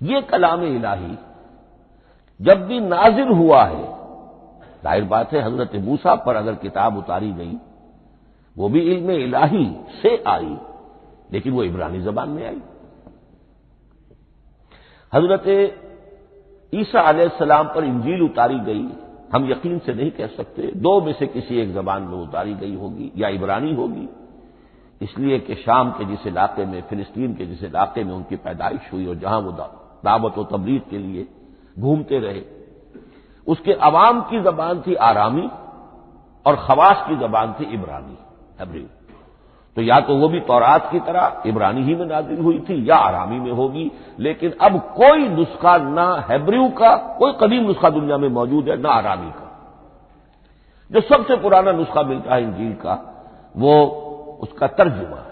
یہ کلام الہی جب بھی نازل ہوا ہے، ظاہر بات ہے حضرت موسا پر اگر کتاب اتاری گئی، وہ بھی علم الہی سے آئی، لیکن وہ عبرانی زبان میں آئی۔ حضرت عیسیٰ علیہ السلام پر انجیل اتاری گئی، ہم یقین سے نہیں کہہ سکتے، دو میں سے کسی ایک زبان میں اتاری گئی ہوگی یا عبرانی ہوگی۔ اس لیے کہ شام کے جس علاقے میں، فلسطین کے جس علاقے میں ان کی پیدائش ہوئی اور جہاں وہ دعوت و تبلیغ کے لیے گھومتے رہے۔ اس کے عوام کی زبان تھی آرامی اور خواص کی زبان تھی عبرانی ابریو تو یا تو وہ بھی تورات کی طرح عبرانی ہی میں نازل ہوئی تھی یا آرامی میں ہوگی، لیکن اب کوئی نسخہ نہ ہیبریو کا، کوئی قدیم نسخہ دنیا میں موجود ہے، نہ آرامی کا۔ جو سب سے پرانا نسخہ ملتا ہے انجیل کا، وہ اس کا ترجمہ ہے۔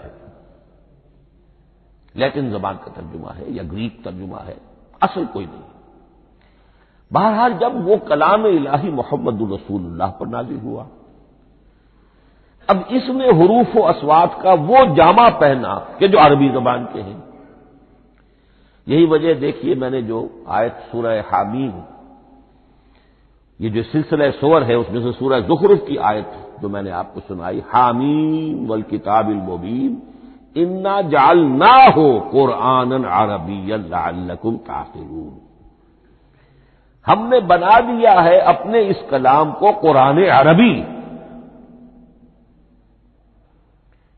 لیٹن زبان کا ترجمہ ہے یا گریک ترجمہ ہے، اصل کوئی نہیں۔ بہرحال جب وہ کلام الہی محمد الرسول اللہ پر نازل ہوا، اب اس میں حروف و اسوات کا وہ جامع پہنا کہ جو عربی زبان کے ہیں۔ یہی وجہ دیکھیے میں نے جو آیت سورہ حامیم، یہ جو سلسلہ سور ہے، اس میں سے سورہ زخرف کی آیت جو میں نے آپ کو سنائی، حامیم والکتاب المبین انا جال نہ ہو قرآن عربی اللہ تاخرون ہم نے بنا دیا ہے اپنے اس کلام کو قرآن عربی۔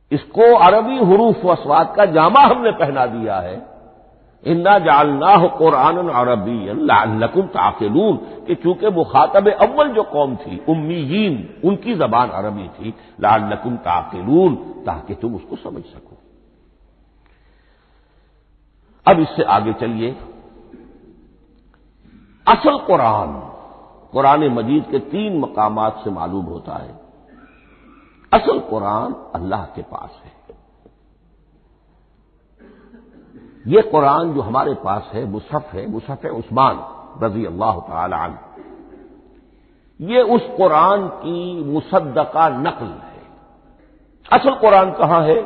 اس کو عربی حروف و اسواد کا جامع ہم نے پہنا دیا ہے۔ انا جالنا ہو قرآن عربی اللہ تاخلون کہ چونکہ مخاطب اول جو قوم تھی، امیین، ان کی زبان عربی تھی لال نقم تاخلون تاکہ تم اس کو سمجھ سکو۔ اب اس سے آگے چلیے۔ اصل قرآن قرآن مجید کے تین مقامات سے معلوم ہوتا ہے۔ اصل قرآن اللہ کے پاس ہے۔ یہ قرآن جو ہمارے پاس ہے، مصحف ہے، مصحف عثمان رضی اللہ تعالی عنہ۔ یہ اس قرآن کی مصدقہ نقل ہے۔ اصل قرآن کہاں ہے؟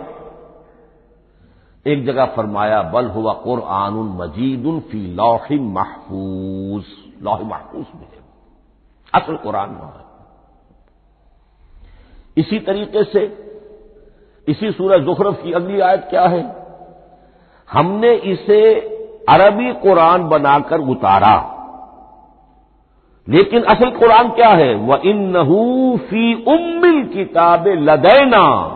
ایک جگہ فرمایا، بل ہوا قرآن المجید فی لوح محفوظ۔ لوح محفوظ میں ہے۔ اصل قرآن وہاں اسی طریقے سے اسی سورہ زخرف کی اگلی آیت کیا ہے؟ ہم نے اسے عربی قرآن بنا کر اتارا۔ لیکن اصل قرآن کیا ہے؟ وہ ان فی امل کتاب لدینا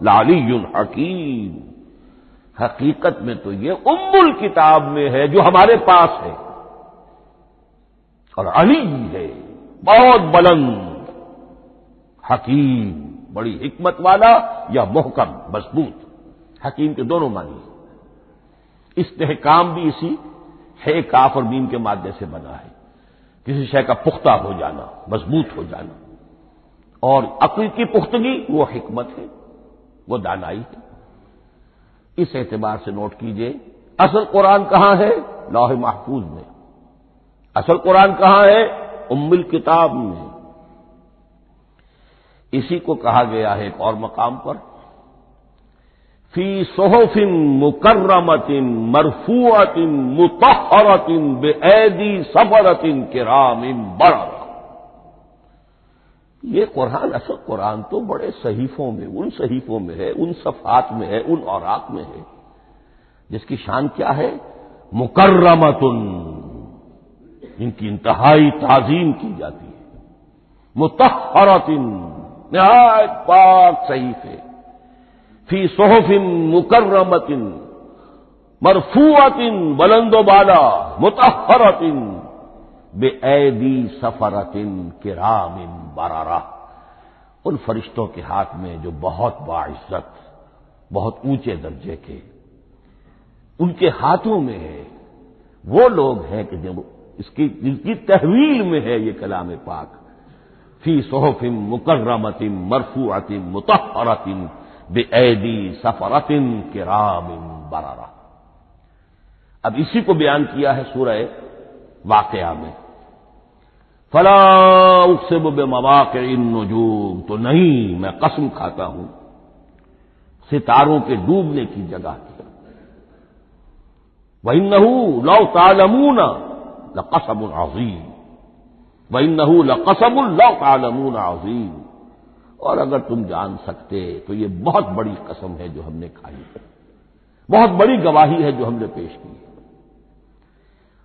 لالی حکیم حقیقت میں تو یہ ام الکتاب میں ہے جو ہمارے پاس ہے۔ اور علی ہے، بہت بلند، حکیم، بڑی حکمت والا یا محکم، مضبوط۔ حکیم کے دونوں مانی استحکام بھی اسی ہے، کاف اور بیم کے مادے سے بنا ہے۔ کسی شے کا پختہ ہو جانا، مضبوط ہو جانا۔ اور عقل کی پختگی، وہ حکمت ہے، وہ دانائی ہے۔ اس اعتبار سے نوٹ کیجیے، اصل قرآن کہاں ہے؟ لوح محفوظ میں۔ اصل قرآن کہاں ہے؟ ام کتاب میں۔ اسی کو کہا گیا ہے ایک اور مقام پر۔ فی صحف مکرمت مرفوعت متحرت بے ایدی سفرت کرام بڑا۔ یہ قرآن، اصل قرآن تو بڑے صحیفوں میں، ان صحیفوں میں ہے، ان صفحات میں ہے، ان اوراق میں ہے۔ جس کی شان کیا ہے؟ مکرمت ان کی انتہائی تعظیم کی جاتی ہے۔ متحرت نہایت پاک صحیف ہے۔ فی صحف مکرمت مرفوعت بلند و بالا متحرت بے ایدی سفرتن کرام برارا ان فرشتوں کے ہاتھ میں جو بہت باعزت بہت اونچے درجے کے، ان کے ہاتھوں میں ہے۔ وہ لوگ ہیں کہ جب اس کی جن کی تحویل میں ہے یہ کلام پاک۔ فی صحفم مکرمتم مرفوعتم متحرتم بے ایدی سفرتن کرام برارا اب اسی کو بیان کیا ہے سورہ واقعہ میں۔ فلا اقسم بے مواقع ان نجوم تو نہیں میں قسم کھاتا ہوں، ستاروں کے ڈوبنے کی جگہ کی وہ نحو لو تالمون لقسم العظیم وہ نحو لقسم اللہ تالمون عظیم اور اگر تم جان سکتے تو یہ بہت بڑی قسم ہے جو ہم نے کھائی۔ بہت بڑی گواہی ہے جو ہم نے پیش کی۔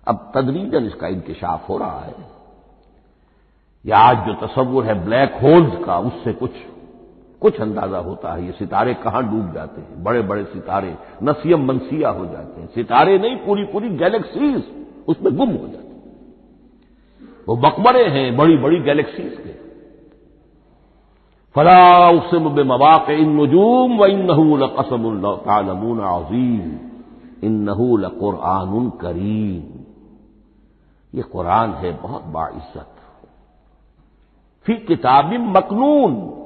اب تدریجن اس کا انکشاف ہو رہا ہے۔ یا آج جو تصور ہے بلیک ہولز کا، اس سے کچھ کچھ اندازہ ہوتا ہے۔ یہ ستارے کہاں ڈوب جاتے ہیں؟ بڑے بڑے ستارے، نسیم منسیا ہو جاتے ہیں۔ ستارے نہیں، پوری پوری گیلیکسیز اس میں گم ہو جاتے ہیں۔ وہ مقبرے ہیں بڑی بڑی گیلیکسیز کے۔ فلا اسم بے مواقع ان نجوم و ان نحول قسم اللہ عظیم۔ ان نحول قرآن کریم۔ یہ قرآن ہے بہت باعزت فی کتاب مکنون۔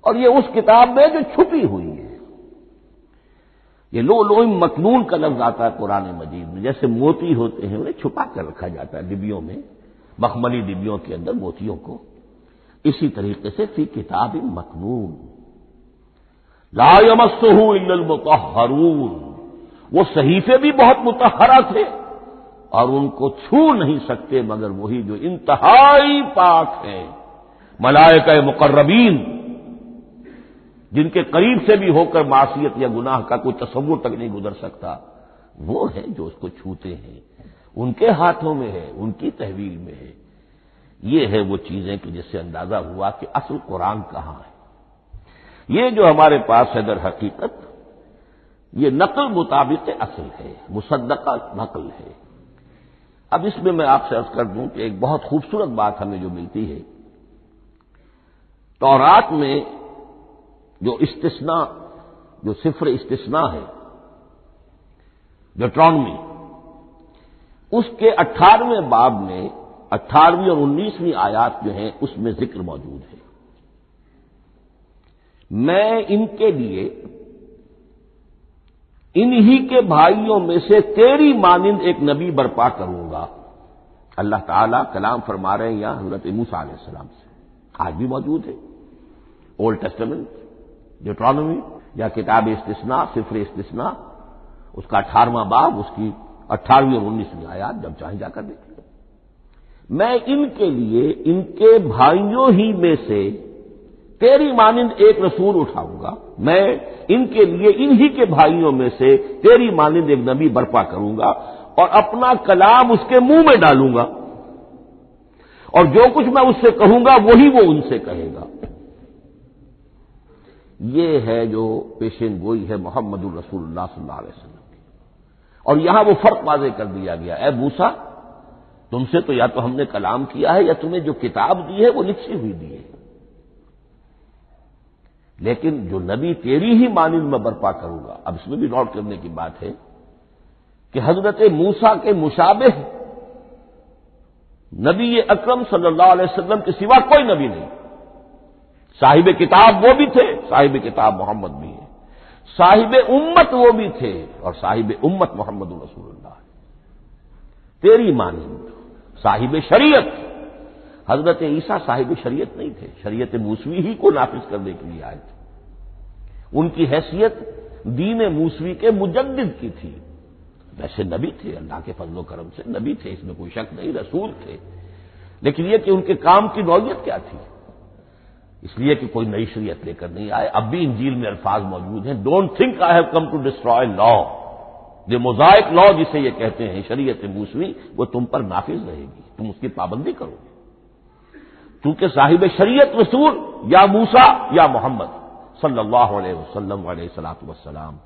اور یہ اس کتاب میں جو چھپی ہوئی ہے۔ یہ لو لو مکنون کا لفظ آتا ہے قرآن مجید میں۔ جیسے موتی ہوتے ہیں، انہیں چھپا کر رکھا جاتا ہے ڈبیوں میں، مخملی ڈبیوں کے اندر موتیوں کو۔ اسی طریقے سے فی کتاب مکنون۔ لا الا المطہرون۔ وہ صحیفے بھی بہت متحرہ تھے۔ اور ان کو چھو نہیں سکتے مگر وہی جو انتہائی پاک ہے ملائکہ مقربین، جن کے قریب سے بھی ہو کر معاشیت یا گناہ کا کوئی تصور تک نہیں گزر سکتا، وہ ہے جو اس کو چھوتے ہیں۔ ان کے ہاتھوں میں ہے، ان کی تحویل میں ہے۔ یہ ہے وہ چیزیں کہ جس سے اندازہ ہوا کہ اصل قرآن کہاں ہے۔ یہ جو ہمارے پاس ہے در حقیقت، یہ نقل مطابق اصل ہے، مصدقہ نقل ہے۔ اب اس میں میں آپ سے عرض کر دوں کہ ایک بہت خوبصورت بات ہمیں جو ملتی ہے، تورات میں جو استثنا جو صفر استثنا ہے ٹرانمی اس کے اٹھارہویں باب میں اٹھارہویں اور انیسویں آیات جو ہیں، اس میں ذکر موجود ہے۔ میں ان کے لیے انہی کے بھائیوں میں سے تیری مانند ایک نبی برپا کروں گا۔ اللہ تعالیٰ کلام فرما رہے ہیں یہاں حضرت موسا علیہ السلام سے۔ آج بھی موجود ہے۔ اولڈ ٹیسٹمنٹ ڈیٹرانومی یا کتاب استثنا صفر استثنا اس کا اٹھارہواں باب، اس کی اٹھارہویں اور انیسویں آیات جب چاہیں جا کر دیکھیں۔ میں ان کے لیے ان کے بھائیوں ہی میں سے تیری مانند ایک رسول اٹھاؤں گا۔ میں ان کے لیے انہی کے بھائیوں میں سے تیری مانند ایک نبی برپا کروں گا اور اپنا کلام اس کے منہ میں ڈالوں گا۔ اور جو کچھ میں اس سے کہوں گا، وہی وہ ان سے کہے گا۔ یہ ہے جو پیشین گوئی ہے محمد الرسول اللہ صلی اللہ علیہ وسلم کی۔ اور یہاں وہ فرق واضح کر دیا گیا۔ اے بوسا تم سے تو یا تو ہم نے کلام کیا ہے یا تمہیں جو کتاب دی ہے وہ لکھی ہوئی دی ہے۔ لیکن جو نبی تیری ہی مانند میں برپا کروں گا، اب اس میں بھی نوٹ کرنے کی بات ہے کہ حضرت موسا کے مشابہ نبی اکرم صلی اللہ علیہ وسلم کے سوا کوئی نبی نہیں۔ صاحب کتاب وہ بھی تھے، صاحب کتاب محمد بھی ہے۔ صاحب امت وہ بھی تھے اور صاحب امت محمد رسول اللہ۔ تیری مانند، صاحب شریعت۔ حضرت عیسیٰ صاحب شریعت نہیں تھے۔ شریعت موسوی ہی کو نافذ کرنے کے لیے آئے تھے۔ ان کی حیثیت دین موسوی کے مجدد کی تھی۔ ویسے نبی تھے، اللہ کے فضل و کرم سے نبی تھے، اس میں کوئی شک نہیں، رسول تھے۔ لیکن یہ کہ ان کے کام کی نوعیت کیا تھی؟ اس لیے کہ کوئی نئی شریعت لے کر نہیں آئے۔ اب بھی انجیل میں الفاظ موجود ہیں۔ Don't think I have come to destroy law جو موزائک لا جسے یہ کہتے ہیں، شریعت موسوی، وہ تم پر نافذ رہے گی۔ تم اس کی پابندی کرو گے۔ کیونکہ صاحب شریعت رسول یا موسا یا محمد صلی اللہ علیہ وسلم علیہ سلاۃ وسلام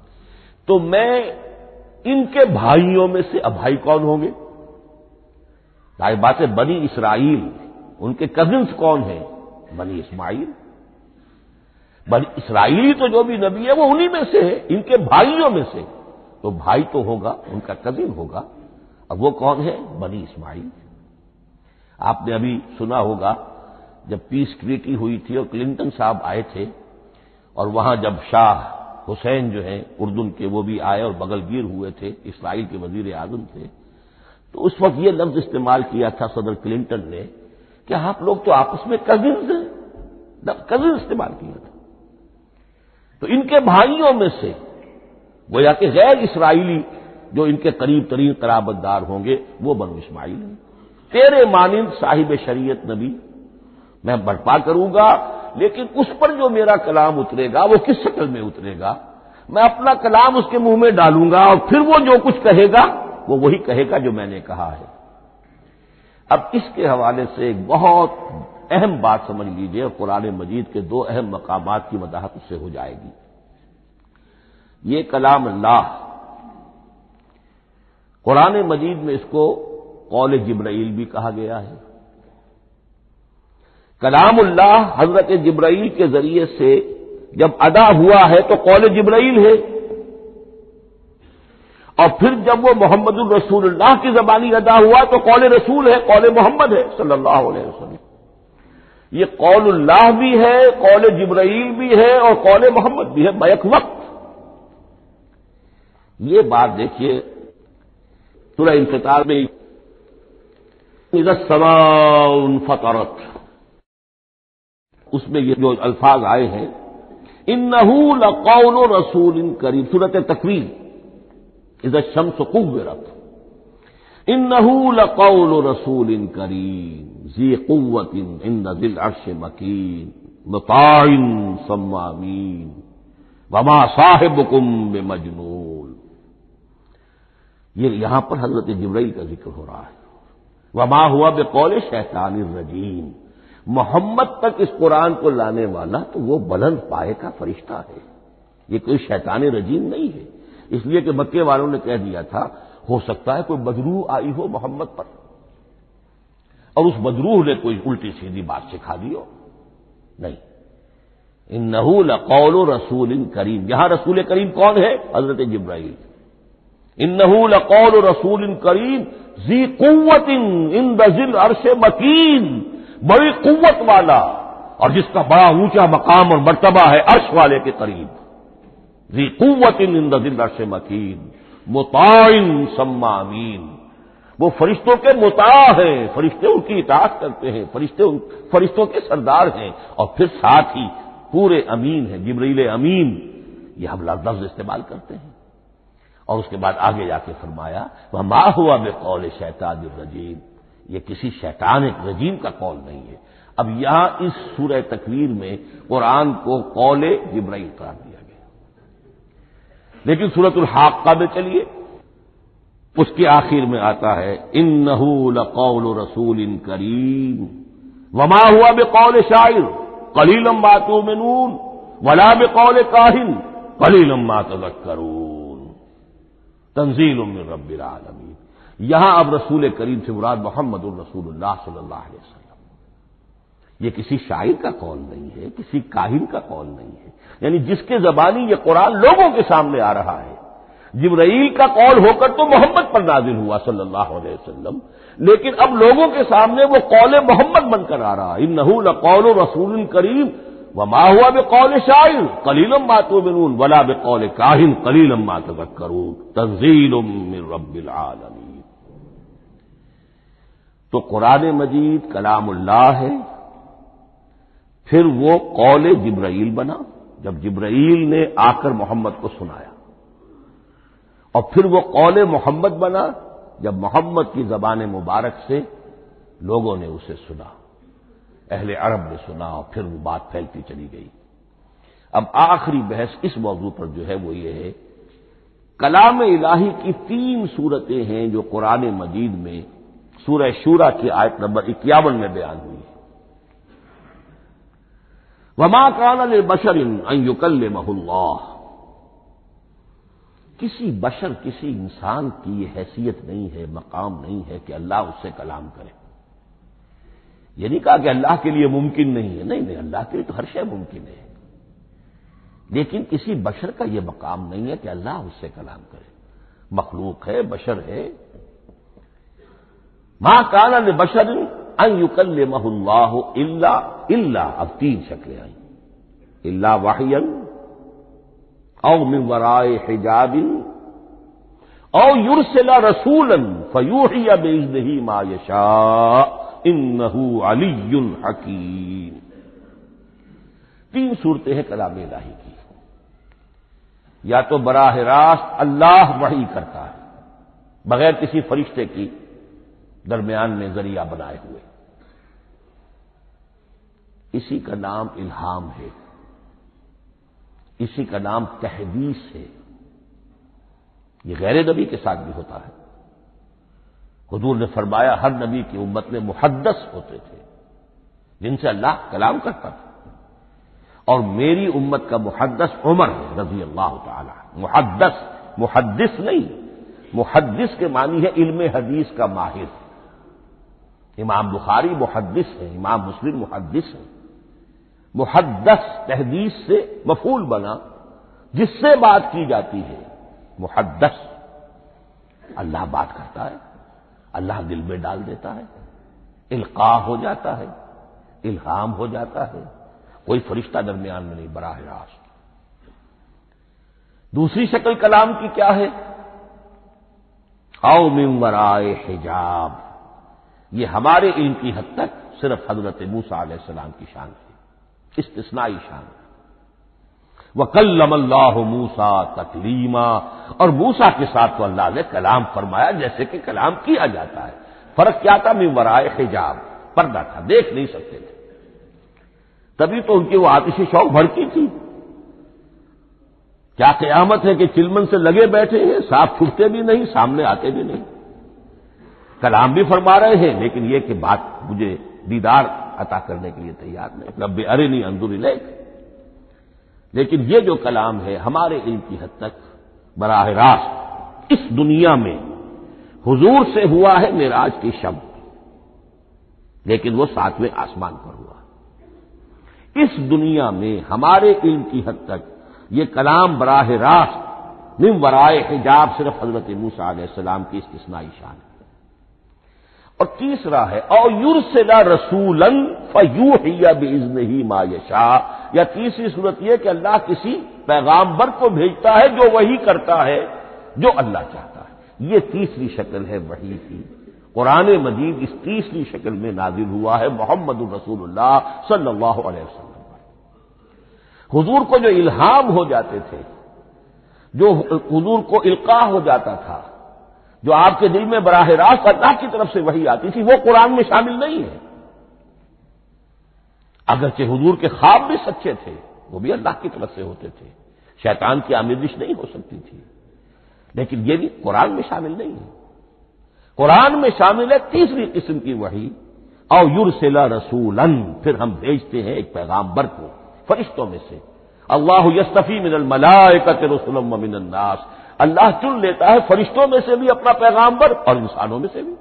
تو میں ان کے بھائیوں میں سے اب بھائی کون ہوں گے؟ ظاہر بات ہے بنی اسرائیل، ان کے کزنس کون ہیں؟ بنی اسماعیل۔ بنی اسرائیلی تو جو بھی نبی ہے وہ انہی میں سے ہے ان کے بھائیوں میں سے۔ تو بھائی تو ہوگا، ان کا کزن ہوگا۔ اب وہ کون ہے بنی اسماعیل۔ آپ نے ابھی سنا ہوگا جب پیس ٹریٹی ہوئی تھی اور کلنٹن صاحب آئے تھے، اور وہاں جب شاہ حسین جو ہیں اردن کے وہ بھی آئے اور بغل گیر ہوئے تھے، اسرائیل کے وزیر اعظم تھے، تو اس وقت یہ لفظ استعمال کیا تھا صدر کلنٹن نے کہ آپ لوگ تو آپس میں کزنز ہیں۔ کزن استعمال کیا تھا۔ تو ان کے بھائیوں میں سے وہ یا کہ غیر اسرائیلی جو ان کے قریب ترین قرابت دار ہوں گے، وہ بنو اسماعیل ہیں۔ تیرے مانند صاحب شریعت نبی میں برپا کروں گا، لیکن اس پر جو میرا کلام اترے گا، وہ کس شکل میں اترے گا؟ میں اپنا کلام اس کے منہ میں ڈالوں گا اور پھر وہ جو کچھ کہے گا، وہ وہی کہے گا جو میں نے کہا ہے۔ اب اس کے حوالے سے ایک بہت اہم بات سمجھ لیجیے قرآن مجید کے دو اہم مقامات کی وضاحت اس سے ہو جائے گی۔ یہ کلام اللہ۔ قرآن مجید میں اس کو قول جبرائیل بھی کہا گیا ہے۔ کلام اللہ حضرت جبرائیل کے ذریعے سے جب ادا ہوا ہے تو قول جبرائیل ہے۔ اور پھر جب وہ محمد الرسول اللہ کی زبانی ادا ہوا تو قول رسول ہے، قول محمد ہے صلی اللہ علیہ وسلم۔ یہ قول اللہ بھی ہے، قول جبرائیل بھی ہے اور قول محمد بھی ہے بیک وقت۔ یہ بات دیکھیے سورہ انفطار میں فطرت اس میں یہ جو الفاظ آئے ہیں ان نحول قول و رسول ان قریب صورت تقریر از شمس قوت ان نحول قول و رسول ان کریم زی قوت ان دل عرش مکین متعین سمامین، وما صاحب کم مجنون یہ یہاں پر حضرت جبرائیل کا ذکر ہو رہا ہے۔ وما ہوا بے قول شیطان الرجیم۔ محمد تک اس قرآن کو لانے والا تو وہ بلند پائے کا فرشتہ ہے۔ یہ کوئی شیطان رجیم نہیں ہے۔ اس لیے کہ مکے والوں نے کہہ دیا تھا، ہو سکتا ہے کوئی بدرو آئی ہو محمد پر۔ اور اس بدروح نے کوئی الٹی سیدھی بات سکھا دی ہو۔ نہیں۔ ان نحول قول و رسول ان کریم۔ یہاں رسول کریم کون ہے؟ حضرت جبرائیل۔ ان نحول قول و رسول ان کریم زی قوت ان دزل عرش مکین۔ بڑی قوت والا اور جس کا بڑا اونچا مقام اور مرتبہ ہے عرش والے کے قریب۔ ذی قوت ان عرش مکین۔ متعین سما امین وہ فرشتوں کے متا ہیں، فرشتے ان کی اطاعت کرتے ہیں، فرشتے فرشتوں کے سردار ہیں۔ اور پھر ساتھ ہی پورے امین ہیں، جبریل امین۔ یہ ہم لفظ استعمال کرتے ہیں۔ اور اس کے بعد آگے جا کے فرمایا وہ ماں ہوا بے قول شیطان الرجیم یہ کسی شیطان ایک رجیم کا قول نہیں ہے۔ اب یہاں اس سورہ تکویر میں قرآن کو قول جبرائیل قرار دیا گیا۔ لیکن سورت الحاقہ میں چلیے۔ اس کے آخر میں آتا ہے ان نحول قول رسول ان کریم۔ وما ہوا بے قول شاعر کلیلم باتوں میں نون ولا بے قول کاہن کلیلم بات کرون تنزیل من رب العالمین۔ یہاں اب رسول کریم سے مراد محمد الرسول اللہ صلی اللہ علیہ وسلم۔ یہ کسی شاعر کا قول نہیں ہے، کسی کاہن کا قول نہیں ہے۔ یعنی جس کے زبانی یہ قرآن لوگوں کے سامنے آ رہا ہے۔ جبرائیل کا قول ہو کر تو محمد پر نازل ہوا صلی اللہ علیہ وسلم، لیکن اب لوگوں کے سامنے وہ قول محمد بن کر آ رہا ان نحول قول رسول کریم وہ ماں ہوا بے قول شاعر کلیلم باتو بنون ولا بے قول کاہن کلیلم بات کروں تنزیل رب العالمین۔ تو قرآن مجید کلام اللہ ہے۔ پھر وہ قول جبرائیل بنا، جب جبرائیل نے آ کر محمد کو سنایا۔ اور پھر وہ قول محمد بنا، جب محمد کی زبان مبارک سے لوگوں نے اسے سنا۔ اہل عرب نے سنا اور پھر وہ بات پھیلتی چلی گئی۔ اب آخری بحث اس موضوع پر جو ہے وہ یہ ہے، کلام الہی کی تین صورتیں ہیں جو قرآن مجید میں سورہ شورا کی آیت نمبر اکیاون میں بیان ہوئی وما کان بشر یوکل اللہ کسی بشر، کسی انسان کی یہ حیثیت نہیں ہے، مقام نہیں ہے کہ اللہ اس سے کلام کرے۔ یہ نہیں کہا کہ اللہ کے لیے ممکن نہیں ہے۔ نہیں نہیں، اللہ کے لیے تو ہر شے ممکن ہے۔ لیکن کسی بشر کا یہ مقام نہیں ہے کہ اللہ اس سے کلام کرے۔ مخلوق ہے، بشر ہے۔ ماں کانا نے بشر یوکل مح اللہ اللہ اللہ اب تین شکلیں آئیں۔ اللہ واحد او من ورائے حجاب او یورسلا رسول فیوحی بزن ہی ما یشا ان علی حکیم۔ تین صورتیں ہیں کلام الہی کی۔ یا تو براہ راست اللہ وحی کرتا ہے، بغیر کسی فرشتے کی۔ درمیان میں ذریعہ بنائے ہوئے۔ اسی کا نام الہام ہے۔ اسی کا نام تحدیث ہے۔ یہ غیر نبی کے ساتھ بھی ہوتا ہے۔ حضور نے فرمایا، ہر نبی کی امت میں محدث ہوتے تھے، جن سے اللہ کلام کرتا تھا۔ اور میری امت کا محدث عمر ہے، رضی اللہ تعالی۔ محدث محدث نہیں، محدث کے معنی ہے علم حدیث کا ماہر۔ امام بخاری محدث ہے امام مسلم محدث ہے محدث تحدیث سے مفول بنا، جس سے بات کی جاتی ہے، محدث۔ اللہ بات کرتا ہے، اللہ دل میں ڈال دیتا ہے، القاع ہو جاتا ہے، الہام ہو جاتا ہے۔ کوئی فرشتہ درمیان میں نہیں، براہ راست۔ دوسری شکل کلام کی کیا ہے؟ او ممبرائے حجاب۔ یہ ہمارے علم کی حد تک صرف حضرت موسا علیہ السلام کی شان ہے استثنائی شان ہے وہ کلم اللہ موسا تکلیما اور موسا کے ساتھ تو اللہ نے کلام فرمایا جیسے کہ کلام کیا جاتا ہے۔ فرق کیا تھا؟ ممبرائے حجاب۔ پردہ تھا، دیکھ نہیں سکتے تھے۔ تبھی تو ان کی وہ آتشی شوق بھڑکی تھی۔ کیا قیامت ہے کہ چلمن سے لگے بیٹھے ہیں؟ صاف چھٹتے بھی نہیں، سامنے آتے بھی نہیں۔ کلام بھی فرما رہے ہیں، لیکن یہ کہ بات مجھے دیدار عطا کرنے کے لیے تیار نہیں۔ رب ارے نہیں اندر لیک لیکن یہ جو کلام ہے ہمارے علم کی حد تک براہ راست اس دنیا میں حضور سے ہوا ہے میراج کی شب، لیکن وہ ساتویں آسمان پر ہوا۔ اس دنیا میں ہمارے علم کی حد تک یہ کلام براہ راست نم ورائے حجاب صرف حضرت موسا علیہ السلام کی استثنائی شان ہے۔ اور تیسرا ہے، او یور سے لا رسولن فیو بزن ہی ما یشا یا تیسری صورت یہ کہ اللہ کسی پیغامبر کو بھیجتا ہے جو وہی کرتا ہے، جو اللہ چاہتا ہے۔ یہ تیسری شکل ہے وہی کی۔ قرآن مجید اس تیسری شکل میں نازل ہوا ہے، محمد الرسول اللہ صلی اللہ علیہ وسلم۔ حضور کو جو الہام ہو جاتے تھے، جو حضور کو القاع ہو جاتا تھا جو آپ کے دل میں براہ راست اللہ کی طرف سے وہی آتی تھی، وہ قرآن میں شامل نہیں ہے۔ اگرچہ حضور کے خواب بھی سچے تھے، وہ بھی اللہ کی طرف سے ہوتے تھے۔ شیطان کی آمیزش نہیں ہو سکتی تھی۔ لیکن یہ بھی قرآن میں شامل نہیں ہے۔ قرآن میں شامل ہے تیسری قسم کی وہی او یور سلا رسول پھر ہم بھیجتے ہیں ایک پیغام بر کو، فرشتوں میں سے۔ اللہ یستفی من الملائکت رسولم من الناس۔ اللہ چن لیتا ہے فرشتوں میں سے بھی، اپنا پیغام بر اور انسانوں میں سے بھی۔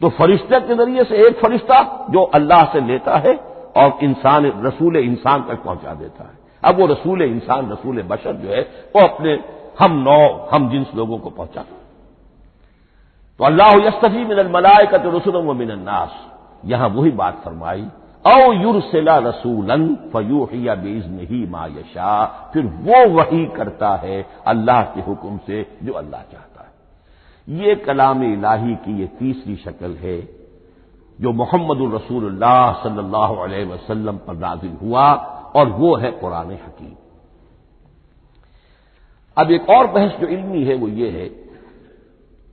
تو فرشتے کے ذریعے سے ایک فرشتہ جو اللہ سے لیتا ہے اور انسان رسول انسان تک پہنچا دیتا ہے۔ اب وہ رسول انسان، رسول بشر جو ہے، وہ اپنے ہم نو، ہم جنس لوگوں کو پہنچاتا تو اللہ یستفی من الملائکت رسول و من الناس۔ یہاں وہی بات فرمائی۔ او یور سلا رسول فیو بیزن ہی ما یشا پھر وہ وہی کرتا ہے اللہ کے حکم سے جو اللہ چاہتا ہے۔ یہ کلام الہی کی یہ تیسری شکل ہے جو محمد الرسول اللہ صلی اللہ علیہ وسلم پر نازل ہوا اور وہ ہے قرآن حکیم۔ اب ایک اور بحث جو علمی ہے وہ یہ ہے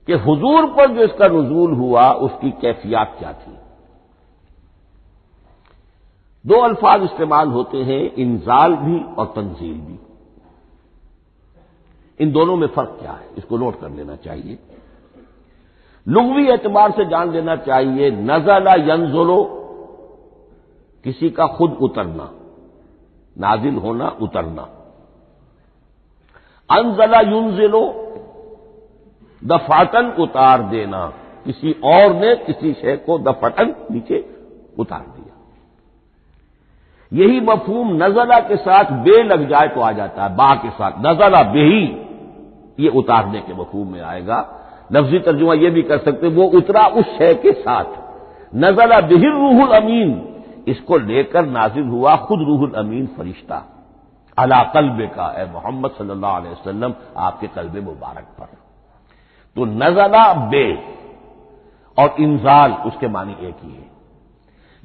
کہ حضور پر جو اس کا نزول ہوا اس کی کیفیات کیا تھی؟ دو الفاظ استعمال ہوتے ہیں، انزال بھی اور تنزیل بھی۔ ان دونوں میں فرق کیا ہے؟ اس کو نوٹ کر لینا چاہیے۔ لغوی اعتبار سے جان لینا چاہیے نزلہ ینزلو کسی کا خود اترنا، نازل ہونا، اترنا۔ انزلہ ینزلو دفاتن اتار دینا، کسی اور نے کسی شے کو دفتن نیچے اتار دیا یہی مفہوم نزلہ کے ساتھ بے لگ جائے تو آ جاتا ہے، با کے ساتھ۔ نزلہ بے ہی یہ اتارنے کے مفہوم میں آئے گا۔ لفظی ترجمہ یہ بھی کر سکتے وہ اترا اس شے کے ساتھ۔ نزلہ بہر روح الامین۔ اس کو لے کر نازل ہوا خود روح الامین فرشتہ۔ اللہ قلب کا، اے محمد صلی اللہ علیہ وسلم، آپ کے قلب مبارک پر۔ تو نزلہ بے اور انزال اس کے معنی ایک ہی ہے۔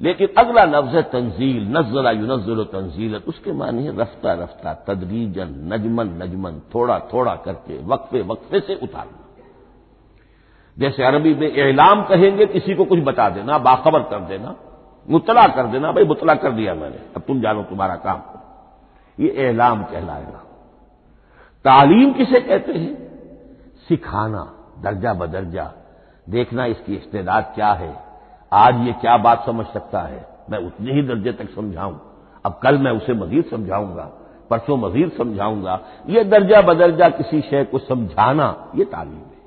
لیکن اگلا لفظ ہے تنزیل نزلہ یونزل و تنزیل، اس کے معنی ہے رفتہ رفتہ تدریجن نجمن نجمن تھوڑا تھوڑا کر کے وقفے وقفے سے اتارنا۔ جیسے عربی میں اعلام کہیں گے، کسی کو کچھ بتا دینا، باخبر کر دینا، مطلع کر دینا، بھائی مطلع کر دیا میں نے، اب تم جانو تمہارا کام۔ یہ اعلام کہلائے گا تعلیم کسے کہتے ہیں؟ سکھانا، درجہ بدرجہ، دیکھنا اس کی استعداد کیا ہے۔ آج یہ کیا بات سمجھ سکتا ہے؟ میں اتنے ہی درجے تک سمجھاؤں۔ اب کل میں اسے مزید سمجھاؤں گا، پرسوں مزید سمجھاؤں گا۔ یہ درجہ بدرجہ کسی شے کو سمجھانا یہ تعلیم ہے۔